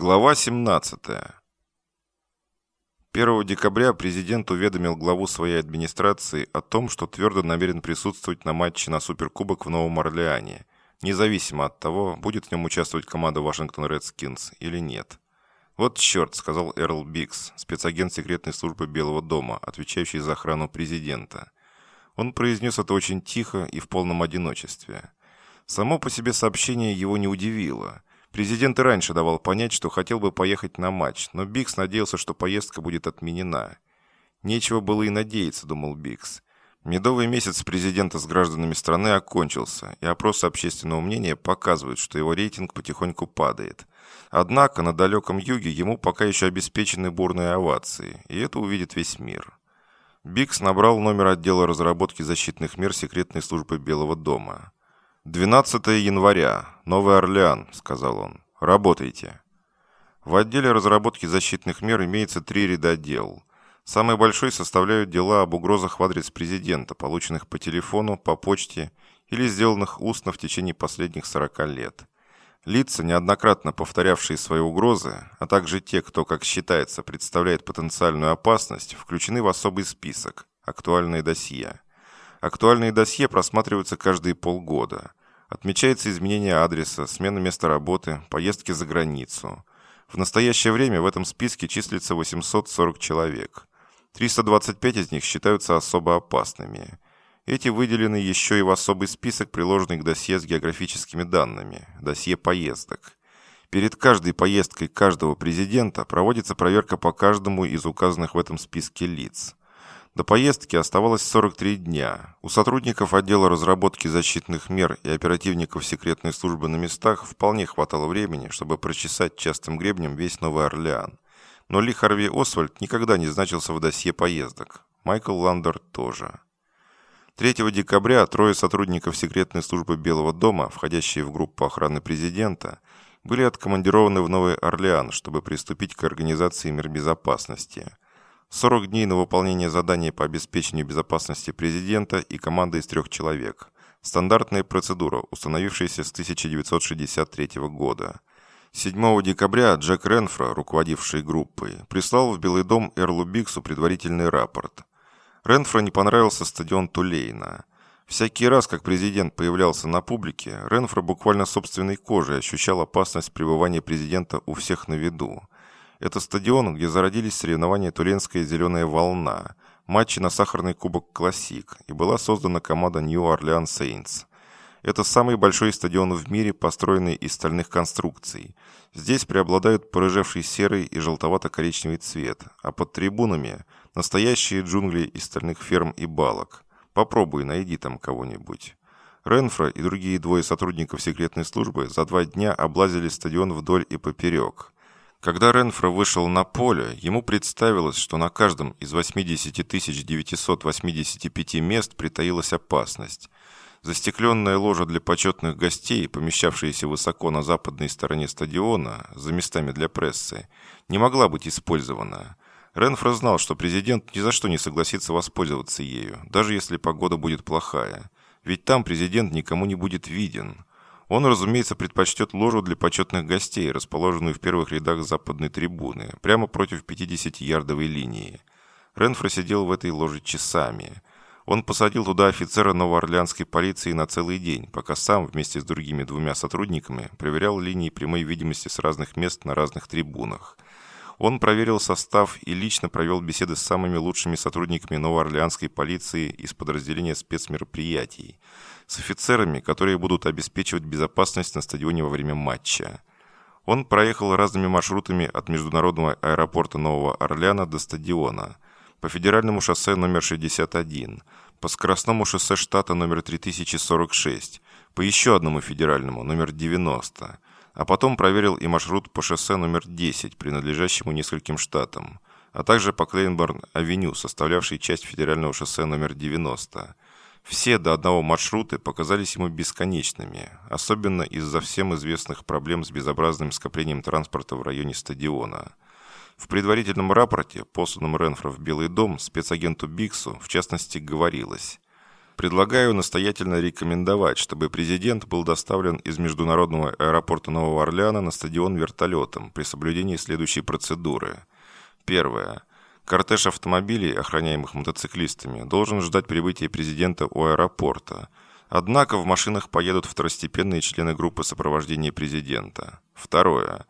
Глава 17. 1 декабря президент уведомил главу своей администрации о том, что твердо намерен присутствовать на матче на Суперкубок в Новом Орлеане, независимо от того, будет в нем участвовать команда Вашингтон Редскинс или нет. «Вот черт», — сказал Эрл Бикс, спецагент секретной службы Белого дома, отвечающий за охрану президента. Он произнес это очень тихо и в полном одиночестве. Само по себе сообщение его не удивило — Президент и раньше давал понять, что хотел бы поехать на матч, но Бикс надеялся, что поездка будет отменена. Нечего было и надеяться, думал Бикс. Медовый месяц президента с гражданами страны окончился, и опросы общественного мнения показывают, что его рейтинг потихоньку падает. Однако на далеком юге ему пока еще обеспечены бурные овации, и это увидит весь мир. Бикс набрал номер отдела разработки защитных мер секретной службы Белого дома. 12 января. Новый Орлеан», — сказал он. «Работайте». В отделе разработки защитных мер имеется три ряда дел. Самый большой составляют дела об угрозах в адрес президента, полученных по телефону, по почте или сделанных устно в течение последних 40 лет. Лица, неоднократно повторявшие свои угрозы, а также те, кто, как считается, представляет потенциальную опасность, включены в особый список «Актуальные досье». Актуальные досье просматриваются каждые полгода. Отмечается изменение адреса, смена места работы, поездки за границу. В настоящее время в этом списке числится 840 человек. 325 из них считаются особо опасными. Эти выделены еще и в особый список, приложенный к досье с географическими данными – досье поездок. Перед каждой поездкой каждого президента проводится проверка по каждому из указанных в этом списке лиц. До поездки оставалось 43 дня. У сотрудников отдела разработки защитных мер и оперативников секретной службы на местах вполне хватало времени, чтобы прочесать частым гребнем весь Новый Орлеан. Но Ли Харви Освальд никогда не значился в досье поездок. Майкл Ландер тоже. 3 декабря трое сотрудников секретной службы Белого дома, входящие в группу охраны президента, были откомандированы в Новый Орлеан, чтобы приступить к организации мер безопасности – 40 дней на выполнение задания по обеспечению безопасности президента и команда из трех человек. Стандартная процедура, установившаяся с 1963 года. 7 декабря Джек Ренфро, руководивший группой, прислал в Белый дом Эрлу Биксу предварительный рапорт. Ренфро не понравился стадион Тулейна. Всякий раз, как президент появлялся на публике, Ренфро буквально собственной кожей ощущал опасность пребывания президента у всех на виду. Это стадион, где зародились соревнования «Тулинская зеленая волна», матчи на сахарный кубок «Классик» и была создана команда New Orleans Saints. Это самый большой стадион в мире, построенный из стальных конструкций. Здесь преобладают порыжевший серый и желтовато-коричневый цвет, а под трибунами – настоящие джунгли из стальных ферм и балок. Попробуй, найди там кого-нибудь. Ренфро и другие двое сотрудников секретной службы за два дня облазили стадион вдоль и поперек. Когда Ренфро вышел на поле, ему представилось, что на каждом из 80 985 мест притаилась опасность. Застекленная ложа для почетных гостей, помещавшаяся высоко на западной стороне стадиона, за местами для прессы, не могла быть использована. Ренфро знал, что президент ни за что не согласится воспользоваться ею, даже если погода будет плохая. Ведь там президент никому не будет виден. Он, разумеется, предпочтет ложу для почетных гостей, расположенную в первых рядах западной трибуны, прямо против 50-ярдовой линии. Ренфро сидел в этой ложе часами. Он посадил туда офицера новоорлеанской полиции на целый день, пока сам вместе с другими двумя сотрудниками проверял линии прямой видимости с разных мест на разных трибунах. Он проверил состав и лично провел беседы с самыми лучшими сотрудниками новоорлеанской полиции из подразделения спецмероприятий – с офицерами, которые будут обеспечивать безопасность на стадионе во время матча. Он проехал разными маршрутами от международного аэропорта Нового Орлеана до стадиона, по федеральному шоссе номер 61, по скоростному шоссе штата номер 3046, по еще одному федеральному, номер 90, а потом проверил и маршрут по шоссе номер 10, принадлежащему нескольким штатам, а также по Клейнборн-авеню, составлявшей часть федерального шоссе номер 90. Все до одного маршруты показались ему бесконечными, особенно из-за всем известных проблем с безобразным скоплением транспорта в районе стадиона. В предварительном рапорте, посланном Ренфро в Белый дом, спецагенту Биксу, в частности, говорилось Предлагаю настоятельно рекомендовать, чтобы президент был доставлен из международного аэропорта Нового Орлеана на стадион вертолетом при соблюдении следующей процедуры. Первое. Кортеж автомобилей, охраняемых мотоциклистами, должен ждать прибытия президента у аэропорта. Однако в машинах поедут второстепенные члены группы сопровождения президента. Второе.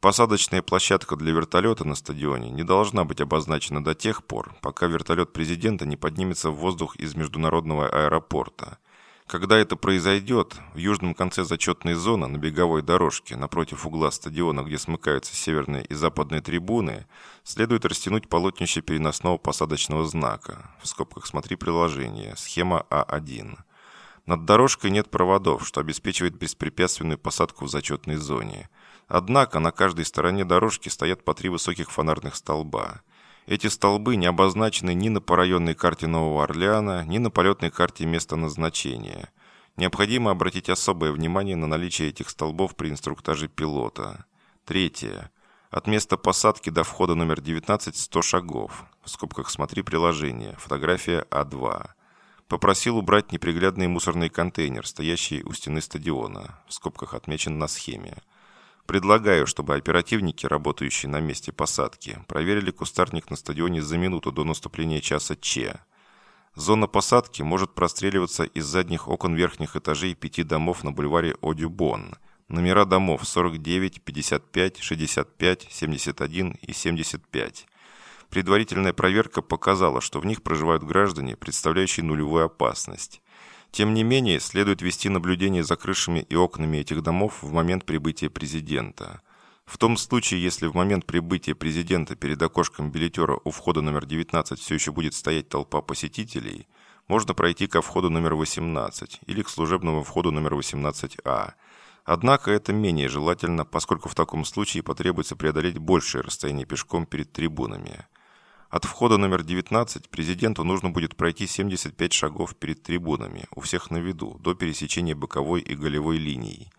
Посадочная площадка для вертолета на стадионе не должна быть обозначена до тех пор, пока вертолет президента не поднимется в воздух из международного аэропорта. Когда это произойдет, в южном конце зачетной зоны на беговой дорожке напротив угла стадиона, где смыкаются северные и западные трибуны, следует растянуть полотнище переносного посадочного знака. В скобках смотри приложение. Схема А1. Над дорожкой нет проводов, что обеспечивает беспрепятственную посадку в зачетной зоне. Однако на каждой стороне дорожки стоят по три высоких фонарных столба. Эти столбы не обозначены ни на порайонной карте Нового Орлеана, ни на полетной карте места назначения. Необходимо обратить особое внимание на наличие этих столбов при инструктаже пилота. Третье. От места посадки до входа номер 19 100 шагов. В скобках смотри приложение. Фотография А2. Попросил убрать неприглядный мусорный контейнер, стоящий у стены стадиона. В скобках отмечен на схеме. Предлагаю, чтобы оперативники, работающие на месте посадки, проверили кустарник на стадионе за минуту до наступления часа Че. Зона посадки может простреливаться из задних окон верхних этажей пяти домов на бульваре Одюбон. Номера домов 49, 55, 65, 71 и 75. Предварительная проверка показала, что в них проживают граждане, представляющие нулевую опасность. Тем не менее, следует вести наблюдение за крышами и окнами этих домов в момент прибытия президента. В том случае, если в момент прибытия президента перед окошком билетера у входа номер 19 все еще будет стоять толпа посетителей, можно пройти ко входу номер 18 или к служебному входу номер 18А. Однако это менее желательно, поскольку в таком случае потребуется преодолеть большее расстояние пешком перед трибунами. От входа номер 19 президенту нужно будет пройти 75 шагов перед трибунами, у всех на виду, до пересечения боковой и голевой линий.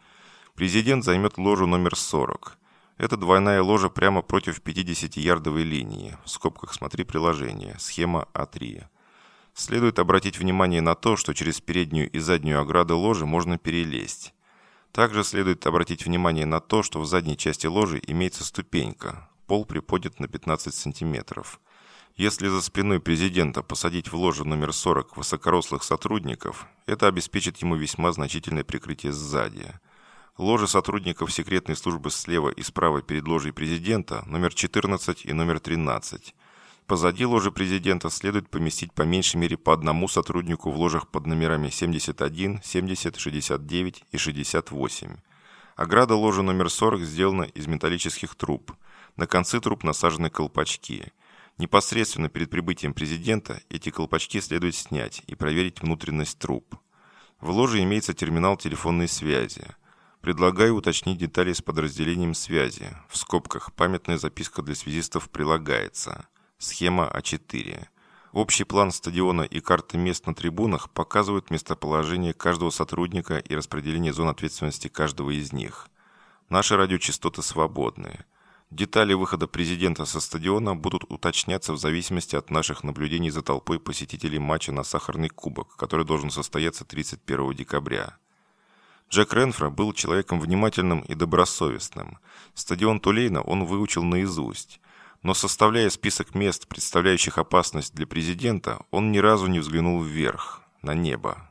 Президент займет ложу номер 40. Это двойная ложа прямо против 50-ярдовой линии. В скобках смотри приложение. Схема А3. Следует обратить внимание на то, что через переднюю и заднюю ограды ложи можно перелезть. Также следует обратить внимание на то, что в задней части ложи имеется ступенька. Пол приподнят на 15 сантиметров. Если за спиной президента посадить в ложу номер 40 высокорослых сотрудников, это обеспечит ему весьма значительное прикрытие сзади. Ложи сотрудников секретной службы слева и справа перед ложей президента номер 14 и номер 13. Позади ложи президента следует поместить по меньшей мере по одному сотруднику в ложах под номерами 71, 70, 69 и 68. Ограда ложи номер 40 сделана из металлических труб. На концы труб насажены колпачки – Непосредственно перед прибытием президента эти колпачки следует снять и проверить внутренность труб. В ложе имеется терминал телефонной связи. Предлагаю уточнить детали с подразделением связи. В скобках памятная записка для связистов прилагается. Схема А4. Общий план стадиона и карты мест на трибунах показывают местоположение каждого сотрудника и распределение зон ответственности каждого из них. Наши радиочастоты свободны. Детали выхода президента со стадиона будут уточняться в зависимости от наших наблюдений за толпой посетителей матча на Сахарный кубок, который должен состояться 31 декабря. Джек Ренфро был человеком внимательным и добросовестным. Стадион Тулейна он выучил наизусть. Но составляя список мест, представляющих опасность для президента, он ни разу не взглянул вверх, на небо.